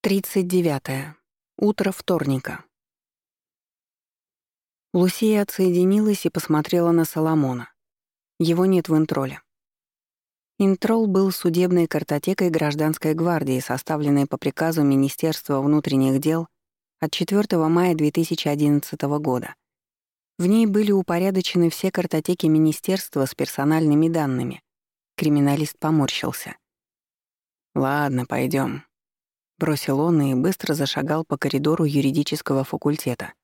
39. Утро вторника. Лусия отсоединилась и посмотрела на Соломона. Его нет в интроле. Интрол был судебной картотекой гражданской гвардии, составленной по приказу Министерства внутренних дел от 4 мая 2011 года. В ней были упорядочены все картотеки министерства с персональными данными. Криминалист поморщился. «Ладно, пойдем. Бросил он и быстро зашагал по коридору юридического факультета.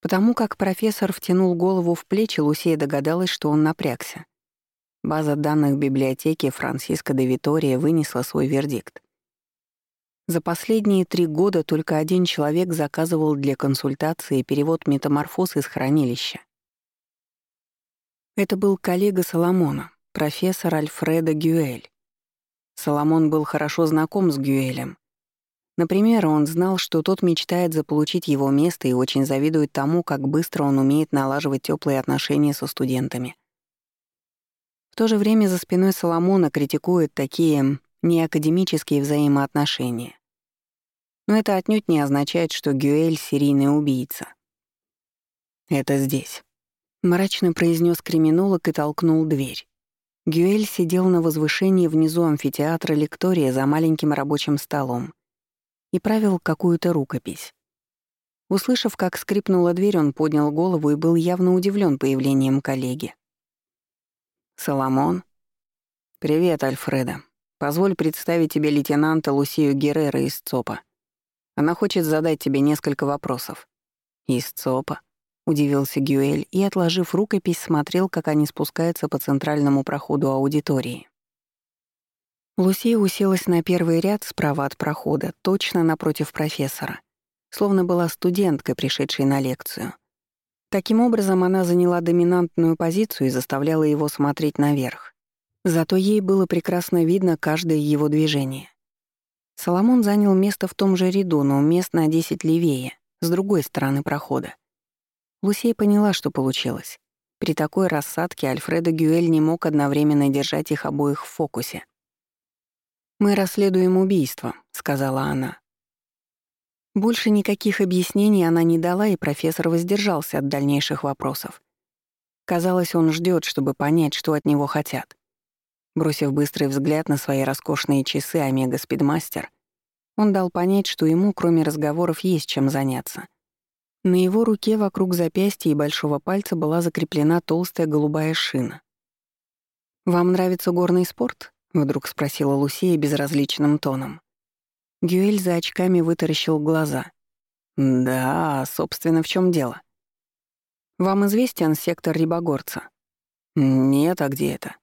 Потому как профессор втянул голову в плечи, Лусея догадалась, что он напрягся. База данных библиотеки Франциско де Витория вынесла свой вердикт. За последние три года только один человек заказывал для консультации перевод метаморфоз из хранилища. Это был коллега Соломона, профессор Альфреда Гюэль. Соломон был хорошо знаком с Гюэлем. Например, он знал, что тот мечтает заполучить его место и очень завидует тому, как быстро он умеет налаживать теплые отношения со студентами. В то же время за спиной Соломона критикуют такие неакадемические взаимоотношения. Но это отнюдь не означает, что Гюэль — серийный убийца. «Это здесь», — мрачно произнес криминолог и толкнул дверь. Гюэль сидел на возвышении внизу амфитеатра лектория за маленьким рабочим столом и правил какую-то рукопись. Услышав, как скрипнула дверь, он поднял голову и был явно удивлен появлением коллеги. «Соломон?» «Привет, Альфреда. Позволь представить тебе лейтенанта Лусию Геррера из ЦОПа. Она хочет задать тебе несколько вопросов». «Из ЦОПа?» — удивился Гюэль и, отложив рукопись, смотрел, как они спускаются по центральному проходу аудитории. Лусия уселась на первый ряд справа от прохода, точно напротив профессора, словно была студенткой, пришедшей на лекцию. Таким образом, она заняла доминантную позицию и заставляла его смотреть наверх. Зато ей было прекрасно видно каждое его движение. Соломон занял место в том же ряду, но мест на 10 левее, с другой стороны прохода. Лусей поняла, что получилось. При такой рассадке Альфредо Гюэль не мог одновременно держать их обоих в фокусе. «Мы расследуем убийство», — сказала она. Больше никаких объяснений она не дала, и профессор воздержался от дальнейших вопросов. Казалось, он ждет, чтобы понять, что от него хотят. Бросив быстрый взгляд на свои роскошные часы Омега Спидмастер, он дал понять, что ему, кроме разговоров, есть чем заняться. На его руке вокруг запястья и большого пальца была закреплена толстая голубая шина. «Вам нравится горный спорт?» — вдруг спросила Лусия безразличным тоном. Гюэль за очками вытаращил глаза. «Да, собственно, в чем дело?» «Вам известен сектор Рибогорца?» «Нет, а где это?»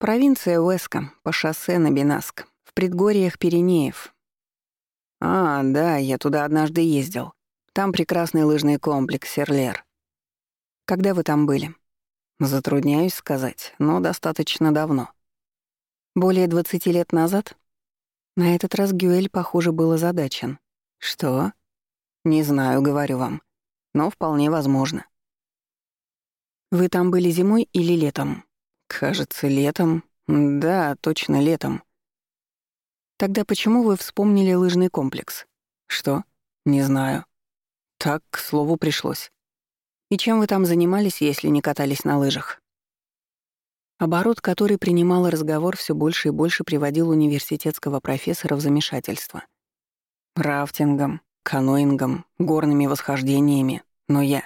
«Провинция Уэска, по шоссе на Бенаск, в предгорьях Пиренеев». «А, да, я туда однажды ездил. Там прекрасный лыжный комплекс Серлер. Когда вы там были? Затрудняюсь сказать, но достаточно давно. Более 20 лет назад? На этот раз Гюэль, похоже, был озадачен. Что? Не знаю, говорю вам. Но вполне возможно. Вы там были зимой или летом? Кажется, летом. Да, точно летом. Тогда почему вы вспомнили лыжный комплекс? Что? Не знаю. Так, к слову, пришлось. И чем вы там занимались, если не катались на лыжах? Оборот, который принимал разговор, все больше и больше приводил университетского профессора в замешательство. Рафтингом, каноингом, горными восхождениями. Но я...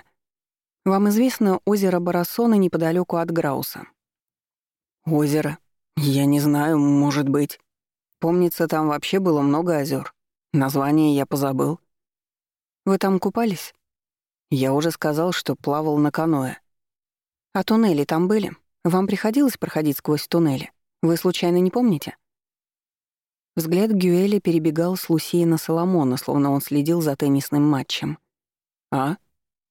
Вам известно озеро Барасона неподалеку от Грауса? Озеро? Я не знаю, может быть. Помнится, там вообще было много озер. Название я позабыл. Вы там купались? Я уже сказал, что плавал на каноэ. А туннели там были? Вам приходилось проходить сквозь туннели? Вы случайно не помните? Взгляд Гюэля перебегал с Лусии на Соломона, словно он следил за теннисным матчем. «А?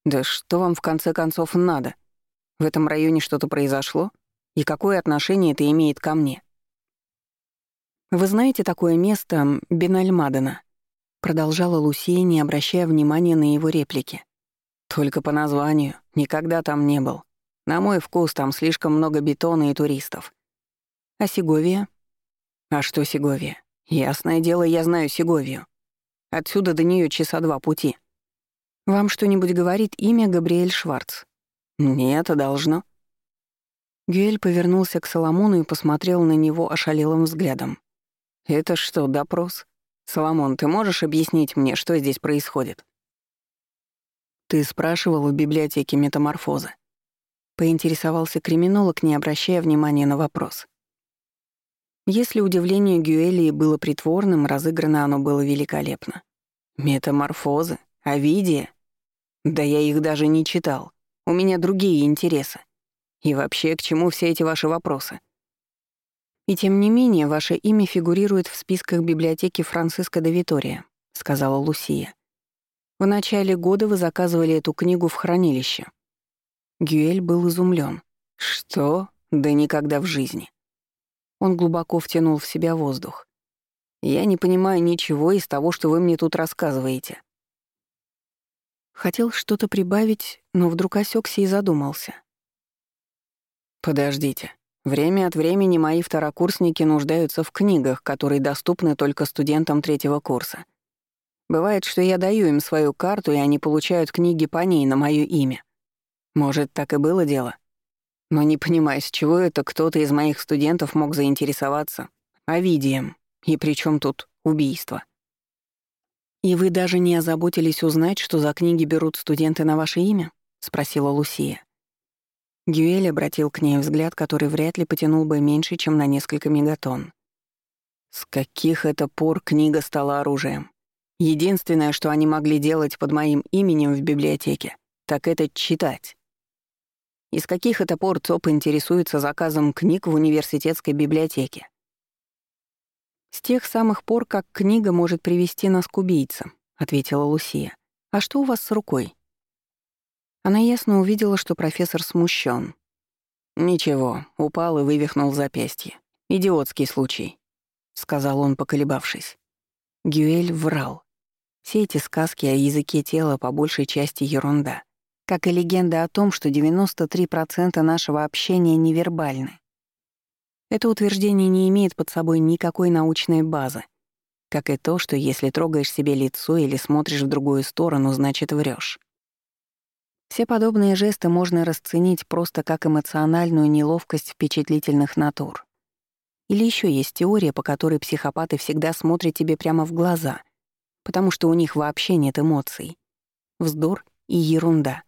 Да что вам в конце концов надо? В этом районе что-то произошло? И какое отношение это имеет ко мне?» «Вы знаете такое место Бенальмадена?» Продолжала Лусия, не обращая внимания на его реплики. «Только по названию. Никогда там не был. На мой вкус там слишком много бетона и туристов. А Сеговия? А что Сеговия? Ясное дело, я знаю Сеговию. Отсюда до нее часа два пути. Вам что-нибудь говорит имя Габриэль Шварц? Нет, а должно. Гюэль повернулся к Соломону и посмотрел на него ошалелым взглядом. «Это что, допрос? Соломон, ты можешь объяснить мне, что здесь происходит?» «Ты спрашивал в библиотеке метаморфозы?» Поинтересовался криминолог, не обращая внимания на вопрос. Если удивление Гюэлии было притворным, разыграно оно было великолепно. «Метаморфозы? Овидия? Да я их даже не читал. У меня другие интересы. И вообще, к чему все эти ваши вопросы?» «И тем не менее, ваше имя фигурирует в списках библиотеки Франциска де Витория», — сказала Лусия. «В начале года вы заказывали эту книгу в хранилище». Гюэль был изумлен. «Что? Да никогда в жизни». Он глубоко втянул в себя воздух. «Я не понимаю ничего из того, что вы мне тут рассказываете». Хотел что-то прибавить, но вдруг осекся и задумался. «Подождите. Время от времени мои второкурсники нуждаются в книгах, которые доступны только студентам третьего курса. Бывает, что я даю им свою карту, и они получают книги по ней на моё имя. Может, так и было дело. Но не понимаю, с чего это кто-то из моих студентов мог заинтересоваться Овидием, и при чем тут убийство. «И вы даже не озаботились узнать, что за книги берут студенты на ваше имя?» — спросила Лусия. Гюэль обратил к ней взгляд, который вряд ли потянул бы меньше, чем на несколько мегатонн. С каких это пор книга стала оружием? Единственное, что они могли делать под моим именем в библиотеке, так это читать. Из каких это пор ЦОП интересуется заказом книг в университетской библиотеке? «С тех самых пор, как книга может привести нас к убийцам», — ответила Лусия. «А что у вас с рукой?» Она ясно увидела, что профессор смущен. «Ничего, упал и вывихнул запястье. Идиотский случай», — сказал он, поколебавшись. Гюэль врал. Все эти сказки о языке тела по большей части ерунда, как и легенда о том, что 93% нашего общения невербальны. Это утверждение не имеет под собой никакой научной базы, как и то, что если трогаешь себе лицо или смотришь в другую сторону, значит врешь. Все подобные жесты можно расценить просто как эмоциональную неловкость впечатлительных натур. Или еще есть теория, по которой психопаты всегда смотрят тебе прямо в глаза, потому что у них вообще нет эмоций. Вздор и ерунда.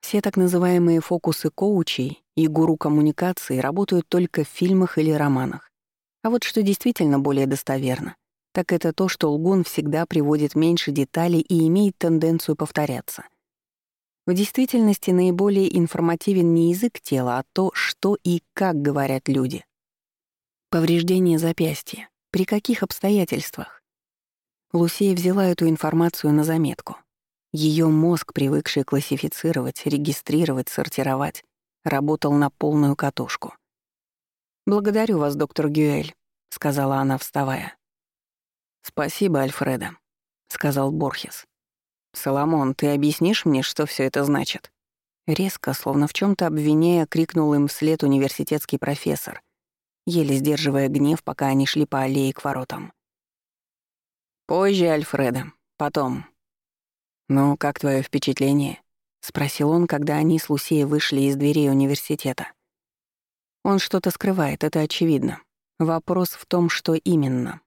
Все так называемые фокусы коучей и гуру коммуникации работают только в фильмах или романах. А вот что действительно более достоверно, так это то, что лгун всегда приводит меньше деталей и имеет тенденцию повторяться. В действительности наиболее информативен не язык тела, а то, что и как говорят люди. Повреждение запястья. При каких обстоятельствах? Лусия взяла эту информацию на заметку. Ее мозг, привыкший классифицировать, регистрировать, сортировать, работал на полную катушку. «Благодарю вас, доктор Гюэль», — сказала она, вставая. «Спасибо, Альфреда», — сказал Борхес. «Соломон, ты объяснишь мне, что все это значит?» Резко, словно в чем то обвиняя, крикнул им вслед университетский профессор, еле сдерживая гнев, пока они шли по аллее к воротам. «Позже, Альфреда. Потом». «Ну, как твое впечатление?» — спросил он, когда они с Лусией вышли из дверей университета. Он что-то скрывает, это очевидно. Вопрос в том, что именно.